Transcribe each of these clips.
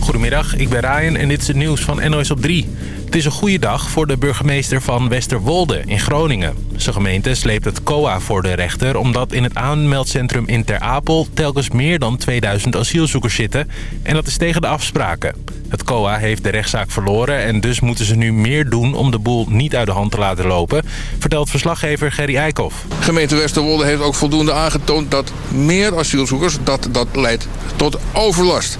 Goedemiddag, ik ben Ryan en dit is het nieuws van NOS op 3. Het is een goede dag voor de burgemeester van Westerwolde in Groningen. Zijn gemeente sleept het COA voor de rechter... omdat in het aanmeldcentrum in Ter Apel telkens meer dan 2000 asielzoekers zitten. En dat is tegen de afspraken. Het COA heeft de rechtszaak verloren en dus moeten ze nu meer doen... om de boel niet uit de hand te laten lopen, vertelt verslaggever Gerry Eikhoff. Gemeente Westerwolde heeft ook voldoende aangetoond dat meer asielzoekers... dat, dat leidt tot overlast.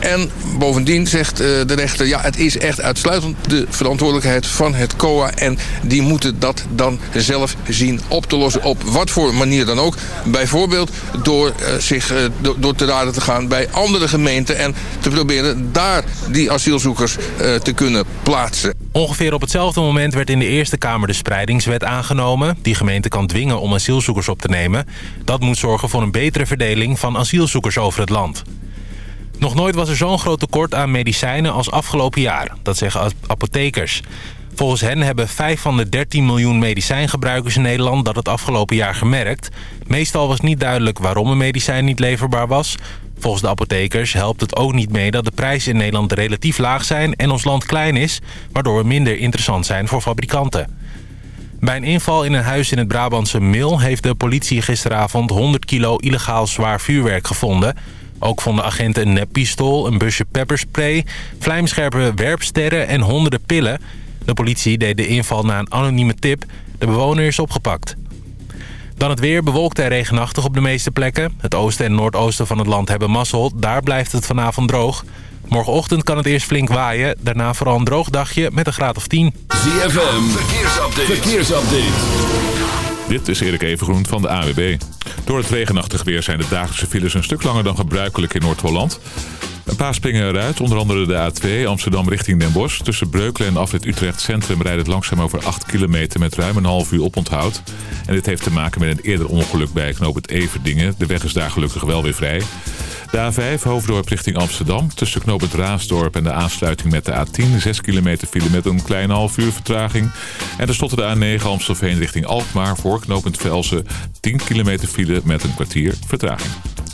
En bovendien zegt eh, de rechter... ja, het is echt uitsluitend de verantwoordelijkheid van het COA... en die moeten dat dan zelf zien op te lossen. Op wat voor manier dan ook. Bijvoorbeeld door, uh, zich, uh, door, te raden te gaan bij andere gemeenten... en te proberen daar die asielzoekers uh, te kunnen plaatsen. Ongeveer op hetzelfde moment werd in de Eerste Kamer de spreidingswet aangenomen. Die gemeente kan dwingen om asielzoekers op te nemen. Dat moet zorgen voor een betere verdeling van asielzoekers over het land. Nog nooit was er zo'n groot tekort aan medicijnen als afgelopen jaar. Dat zeggen apothekers. Volgens hen hebben 5 van de 13 miljoen medicijngebruikers in Nederland dat het afgelopen jaar gemerkt. Meestal was niet duidelijk waarom een medicijn niet leverbaar was. Volgens de apothekers helpt het ook niet mee dat de prijzen in Nederland relatief laag zijn en ons land klein is, waardoor we minder interessant zijn voor fabrikanten. Bij een inval in een huis in het Brabantse Mil heeft de politie gisteravond 100 kilo illegaal zwaar vuurwerk gevonden. Ook vonden agenten een neppistool, een busje pepperspray, vlijmscherpe werpsterren en honderden pillen. De politie deed de inval na een anonieme tip. De bewoner is opgepakt. Dan het weer bewolkt en regenachtig op de meeste plekken. Het oosten en noordoosten van het land hebben mazzel. Daar blijft het vanavond droog. Morgenochtend kan het eerst flink waaien. Daarna vooral een droog dagje met een graad of 10. ZFM, verkeersupdate. verkeersupdate. Dit is Erik Evengroen van de AWB. Door het regenachtig weer zijn de dagelijkse files een stuk langer dan gebruikelijk in Noord-Holland. Een paar springen eruit, onder andere de A2 Amsterdam richting Den Bosch. Tussen Breukelen en Afrit Utrecht Centrum rijdt het langzaam over 8 kilometer met ruim een half uur oponthoud. En dit heeft te maken met een eerder ongeluk bij knoop het Everdingen. De weg is daar gelukkig wel weer vrij. De A5 Hoofddorp richting Amsterdam. Tussen knoop het Raasdorp en de aansluiting met de A10. 6 kilometer file met een klein half uur vertraging. En tenslotte de A9 Amstelveen richting Alkmaar. Voor knooppunt Velsen 10 kilometer file met een kwartier vertraging.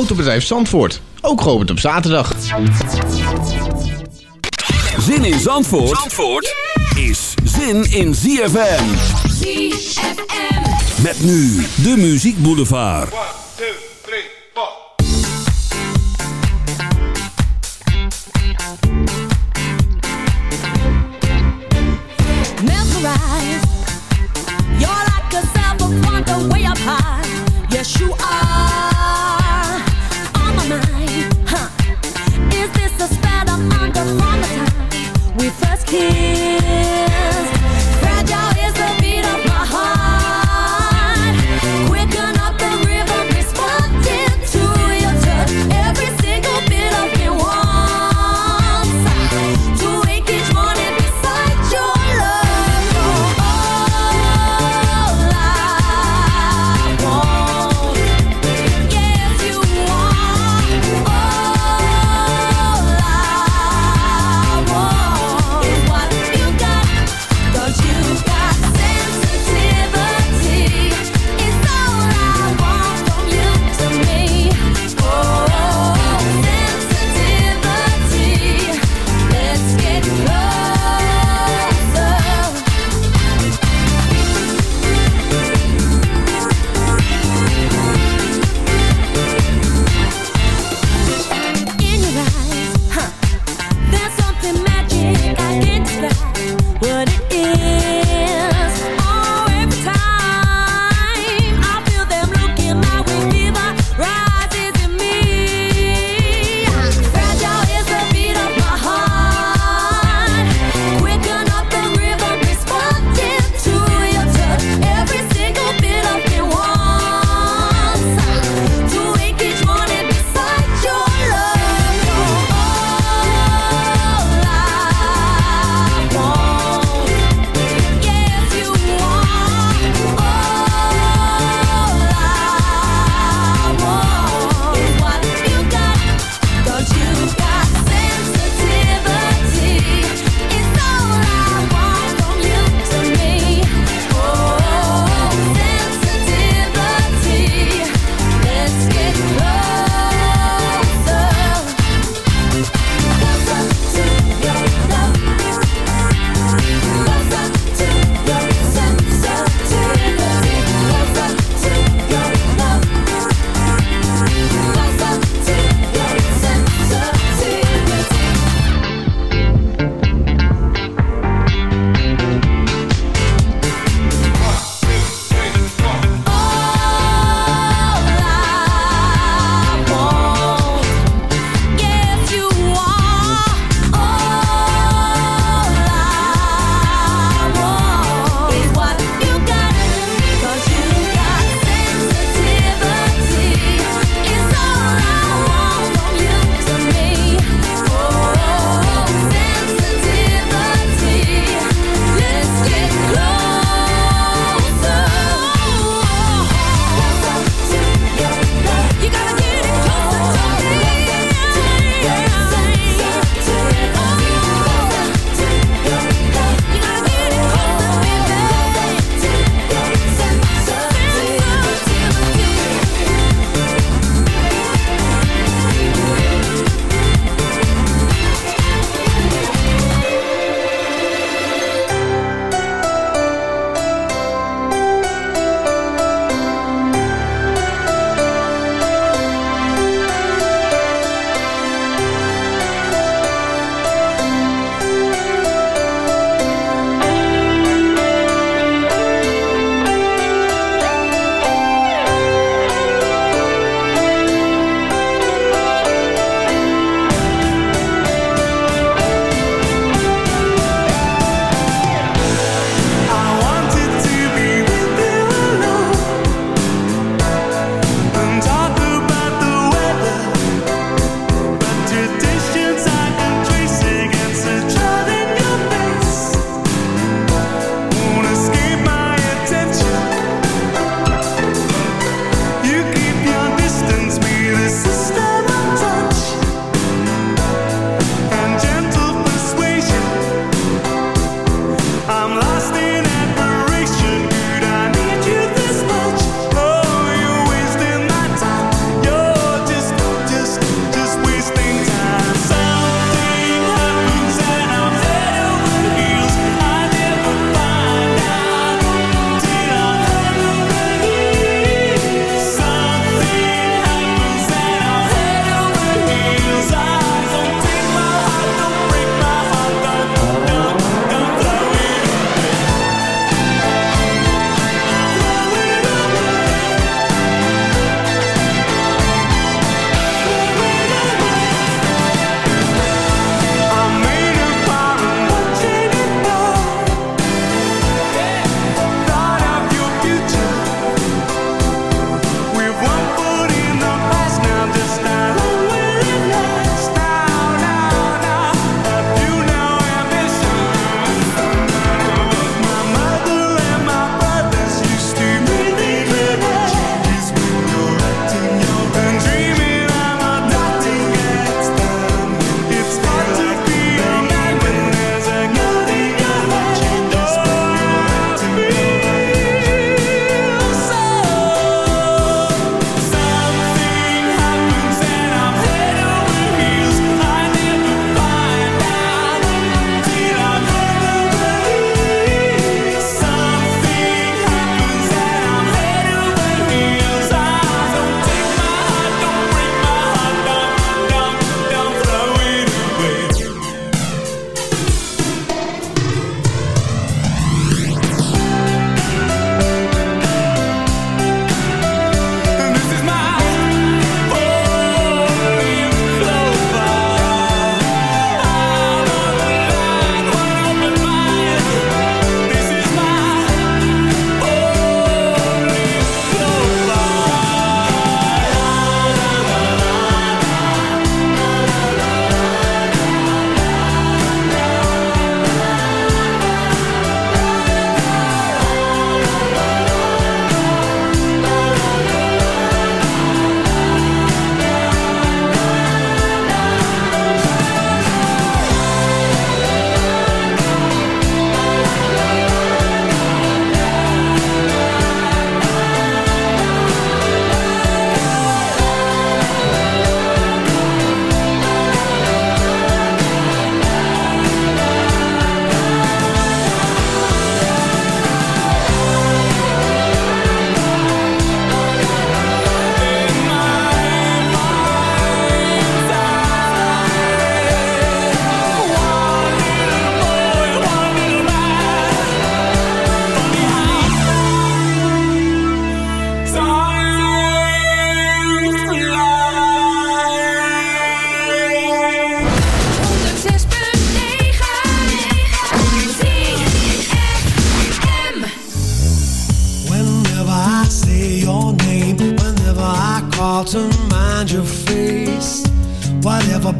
Autobedrijf Zandvoort, ook geopend op zaterdag. Zin in Zandvoort, Zandvoort is zin in ZFM. ZFM. Met nu de Muziek Boulevard. Mesmerized. You're like a self-wonder way up high. Yes, you are. From the time we first kissed?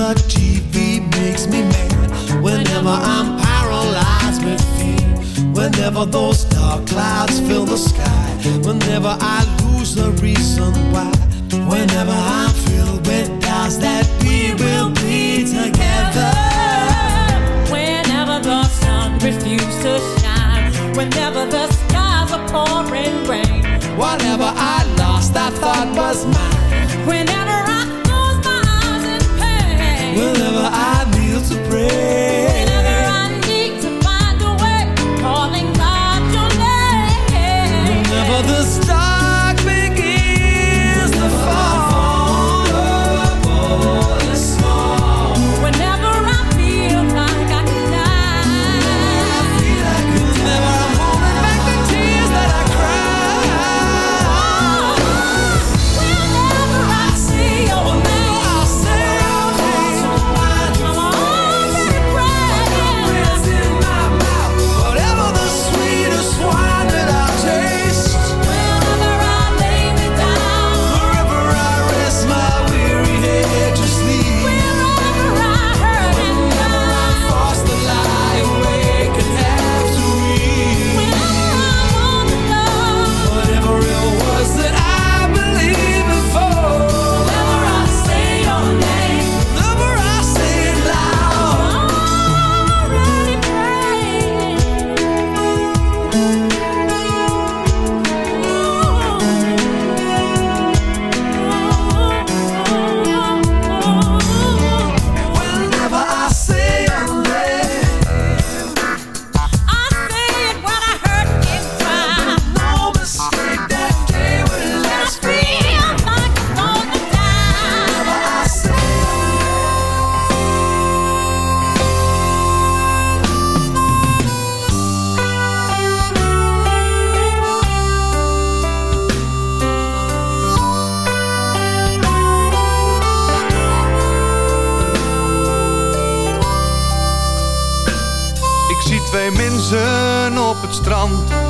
the TV makes me mad, whenever I'm paralyzed with fear, whenever those dark clouds fill the sky, whenever I lose the reason why, whenever I'm filled with doubts that we will be together. Whenever the sun refuses to shine, whenever the skies are pouring rain, Whatever I lost, I thought was mine. whenever Whenever I kneel to pray.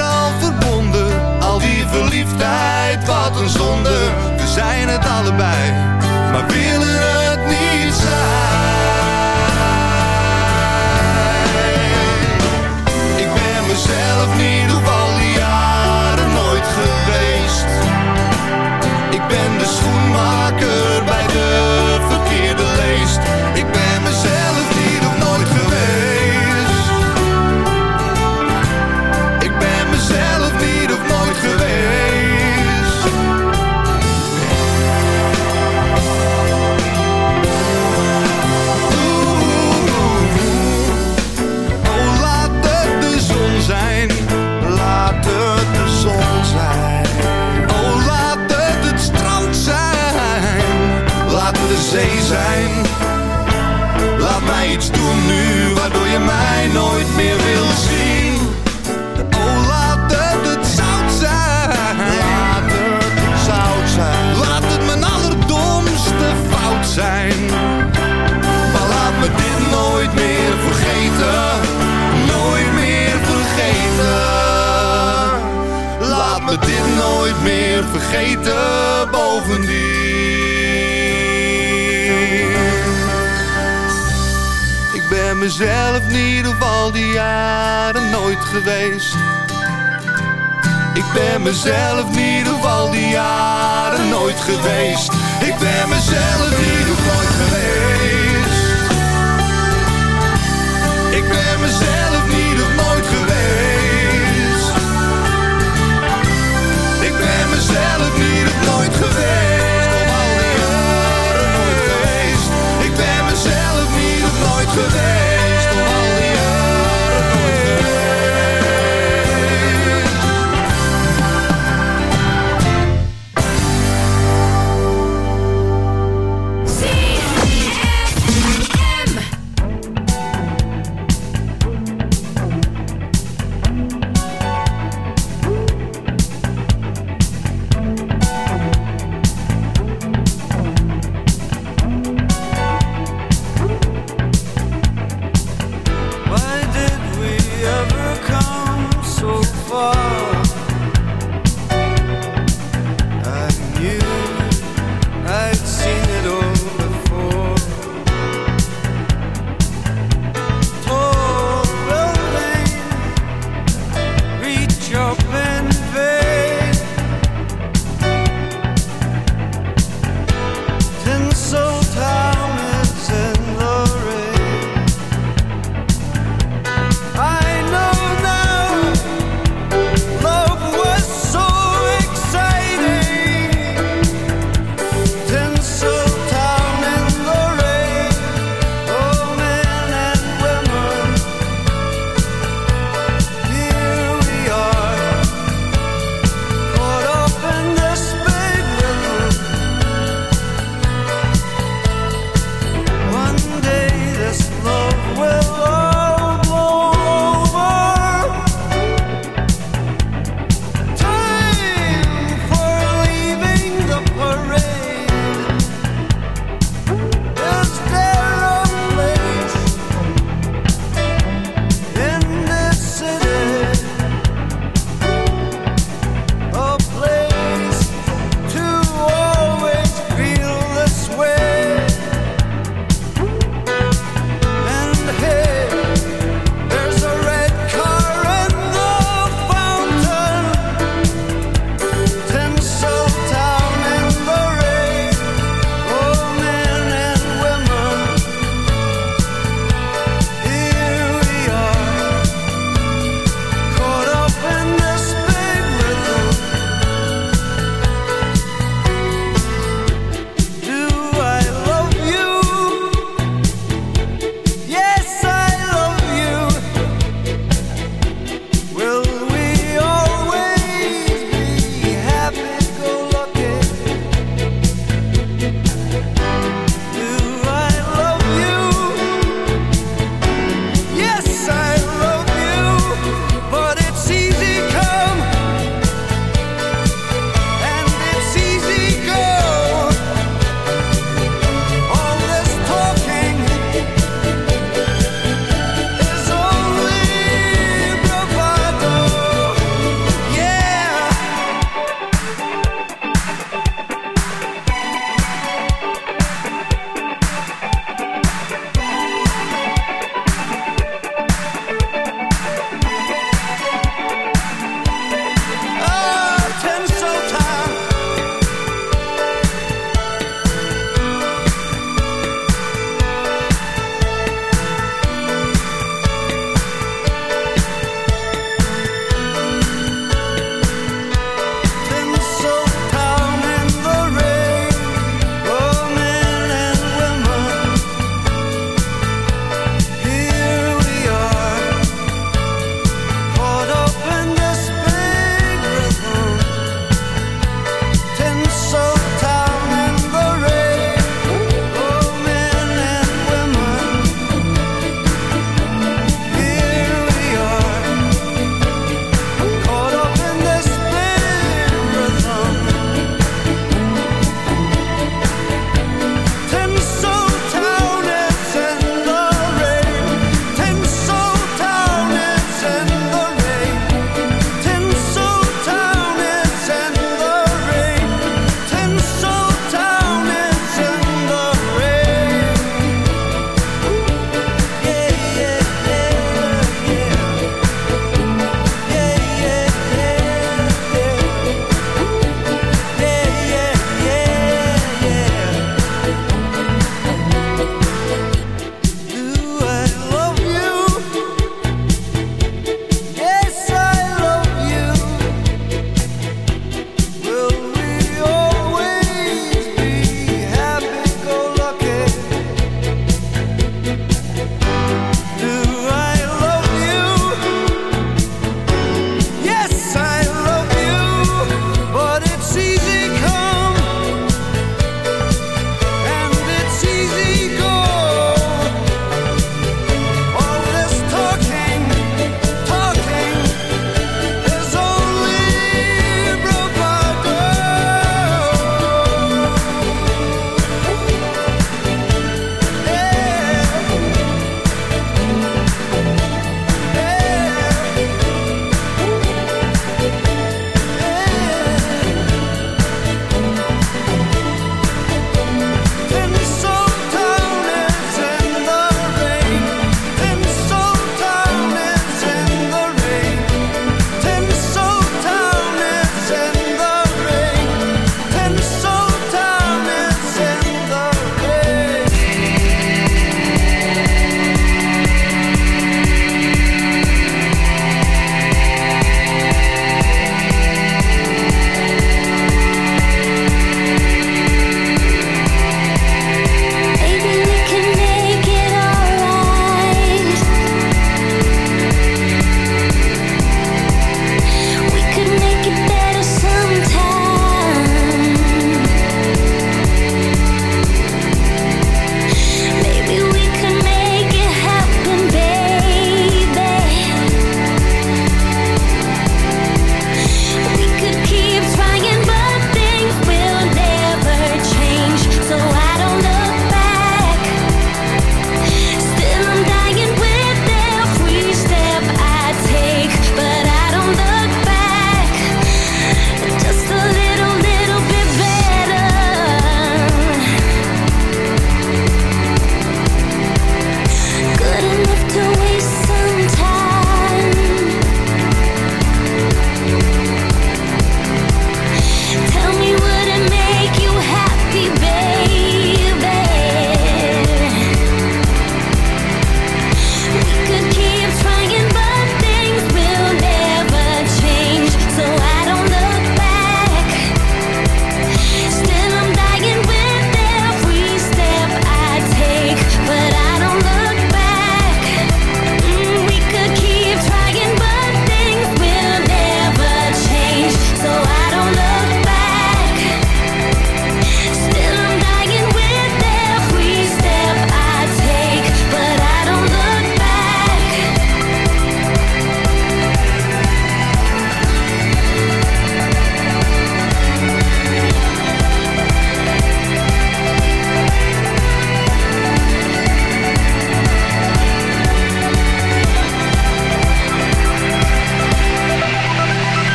al verbonden. Al die verliefdheid, wat een zonde. We zijn het allebei.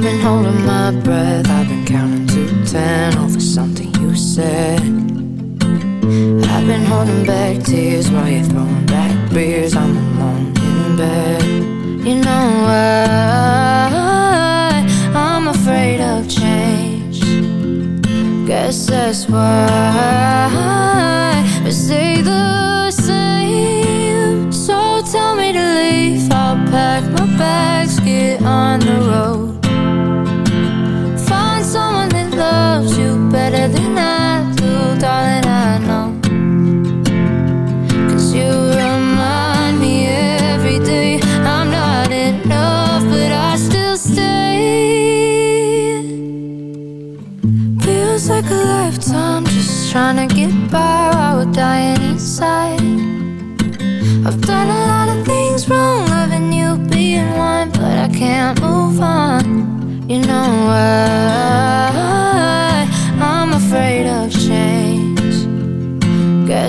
I've been holding my breath, I've been counting to ten over something you said. I've been holding back tears while you're throwing back beers. I'm alone in bed. You know why I'm afraid of change. Guess that's why we stay the same. So tell me to leave. I'll pack my bags, get on the road. Darling. I know. Cause you remind me every day I'm not enough, but I still stay. Feels like a lifetime just trying to get by while we're dying inside. I've done a lot of things wrong, loving you being one, but I can't move on. You know why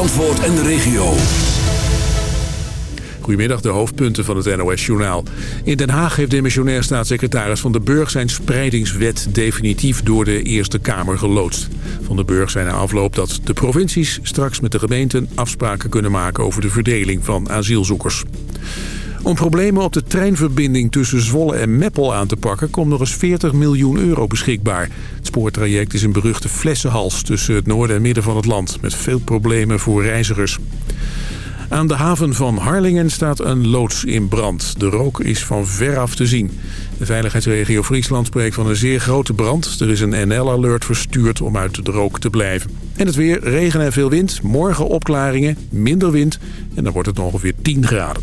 Zandvoort en de regio. Goedemiddag, de hoofdpunten van het NOS-journaal. In Den Haag heeft demissionair staatssecretaris Van den Burg... zijn spreidingswet definitief door de Eerste Kamer geloodst. Van den Burg zei na afloop dat de provincies straks met de gemeenten... afspraken kunnen maken over de verdeling van asielzoekers. Om problemen op de treinverbinding tussen Zwolle en Meppel aan te pakken... komt nog eens 40 miljoen euro beschikbaar. Spoortraject is een beruchte flessenhals tussen het noorden en midden van het land... met veel problemen voor reizigers. Aan de haven van Harlingen staat een loods in brand. De rook is van veraf te zien. De veiligheidsregio Friesland spreekt van een zeer grote brand. Er is een NL-alert verstuurd om uit de rook te blijven. En het weer, regen en veel wind. Morgen opklaringen, minder wind. En dan wordt het ongeveer 10 graden.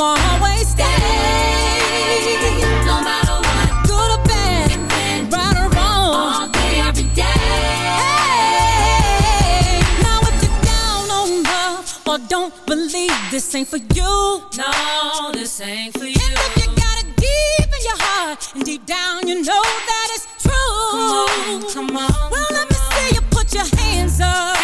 On, always stay. No matter what, good or bad, right or wrong, all day, every day. Hey, now if you're down on love or don't believe this ain't for you, no, this ain't for you. And if you got it deep in your heart and deep down you know that it's true, come on, come on. Well, let me see you put your. Hands up,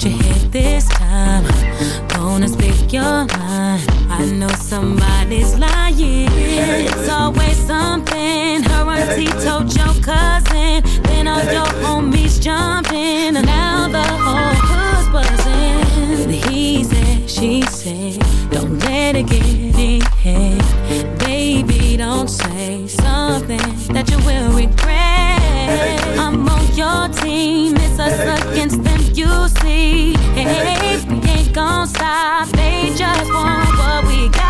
what you hit this time. Gonna speak your mind. I know somebody's lying. It's always something. Her auntie told your cousin. Then all your homies jumping. And now the whole hood's buzzing. He said, she said, don't let it get in head. Baby, don't say something that you will regret. I'm on your team. It's us against them you see. Hey, we ain't gon' stop. They just want what we got.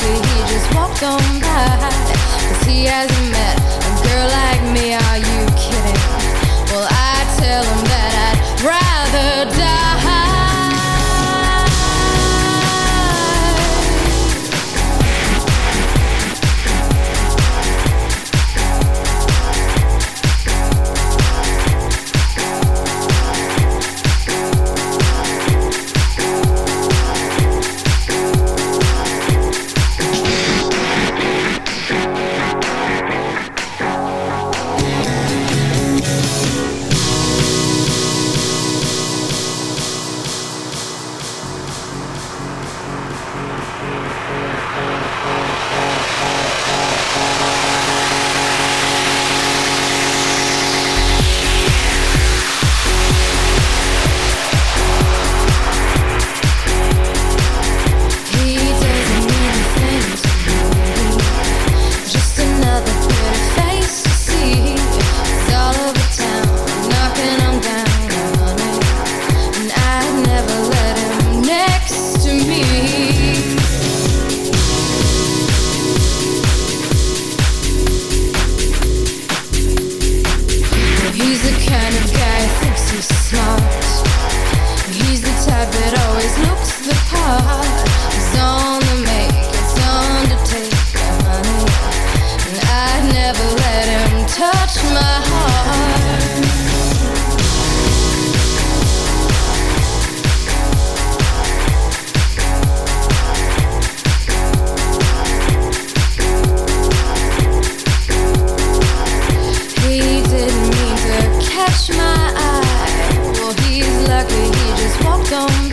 could he just walked on by? Cause he hasn't met a girl like me. I don't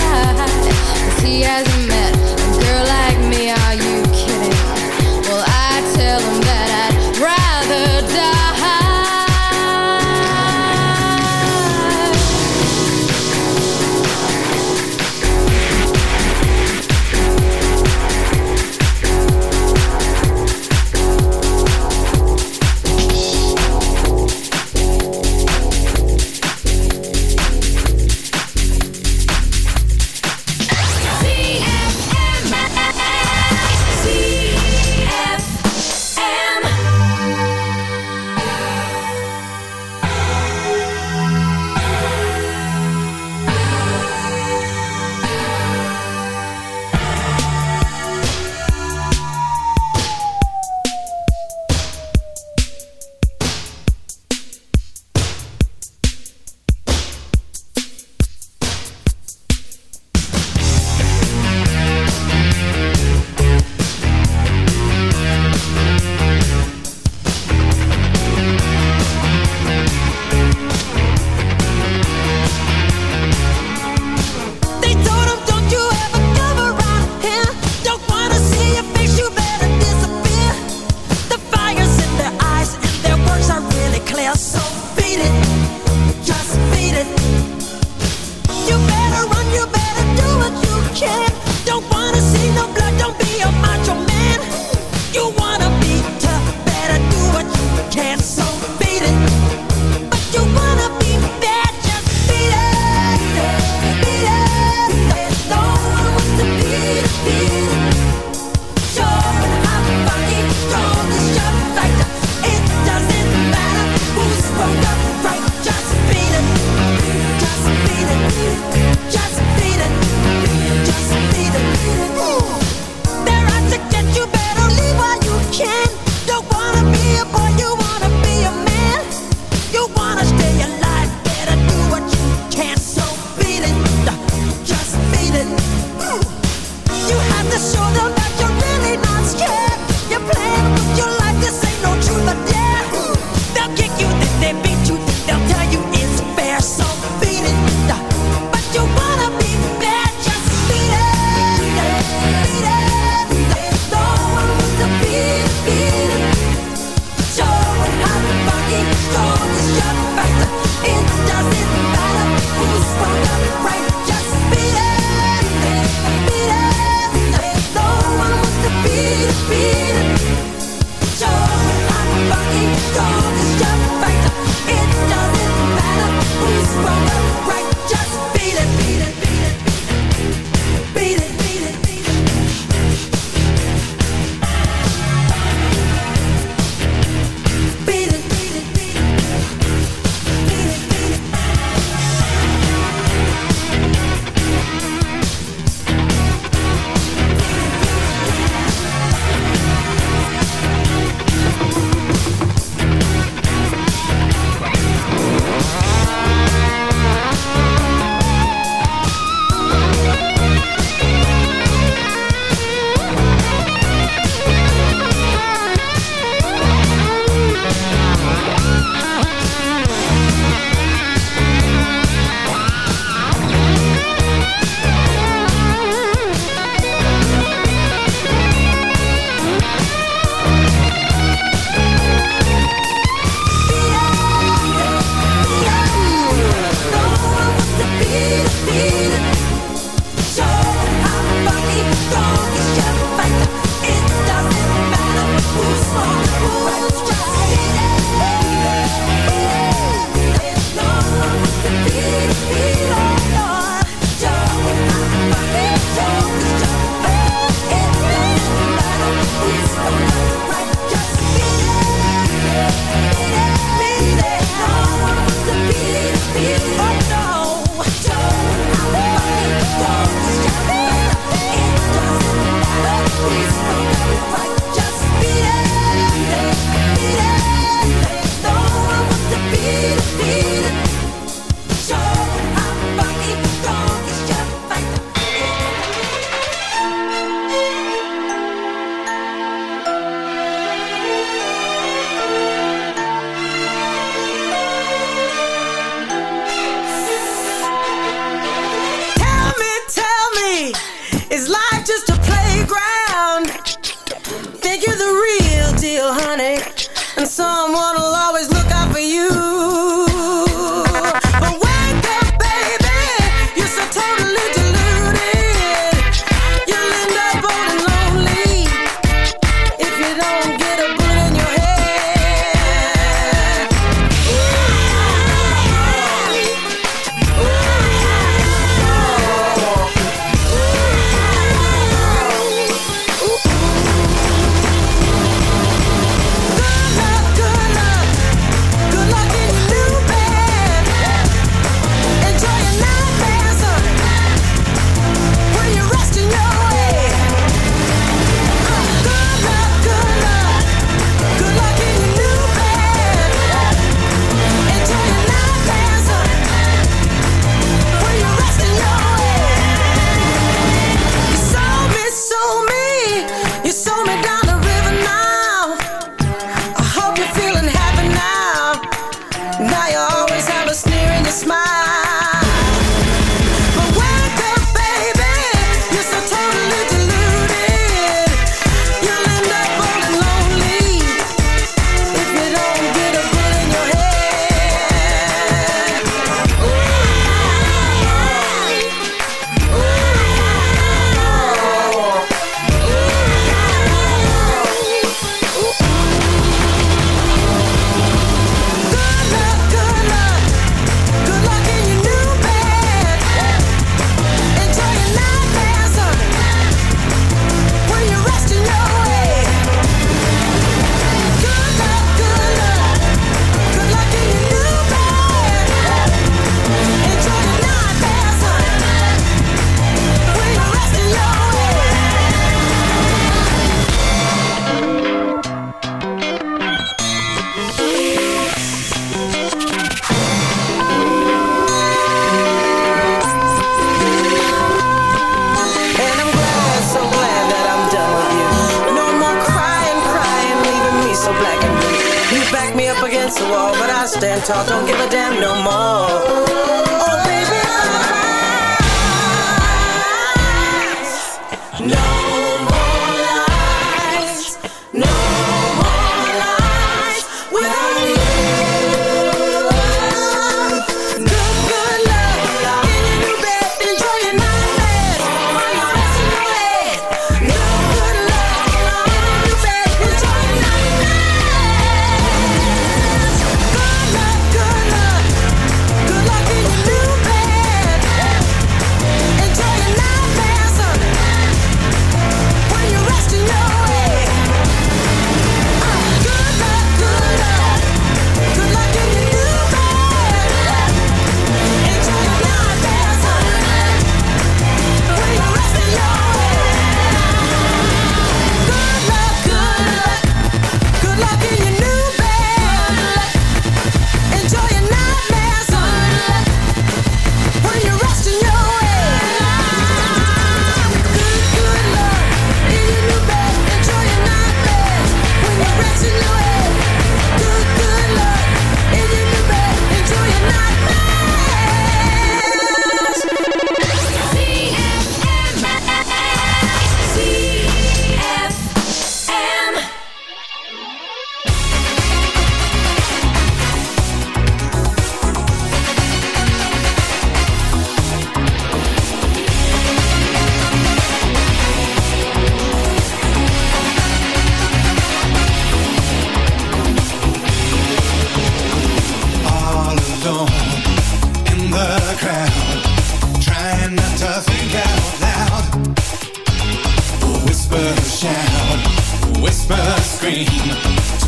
whisper, scream.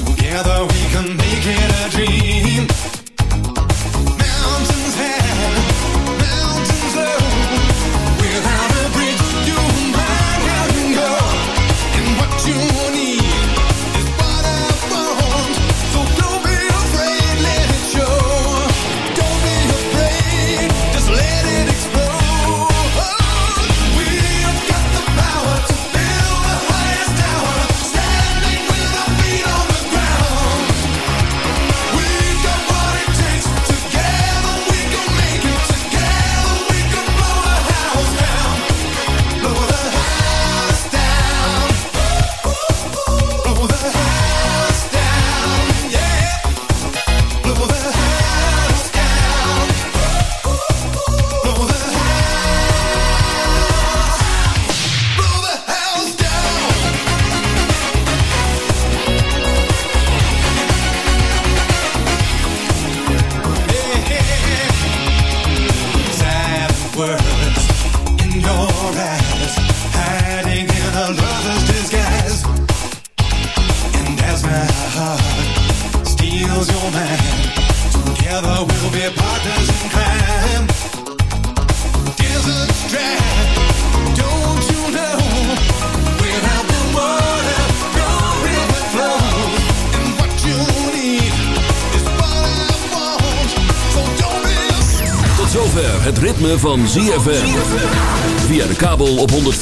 Together we can make it a dream.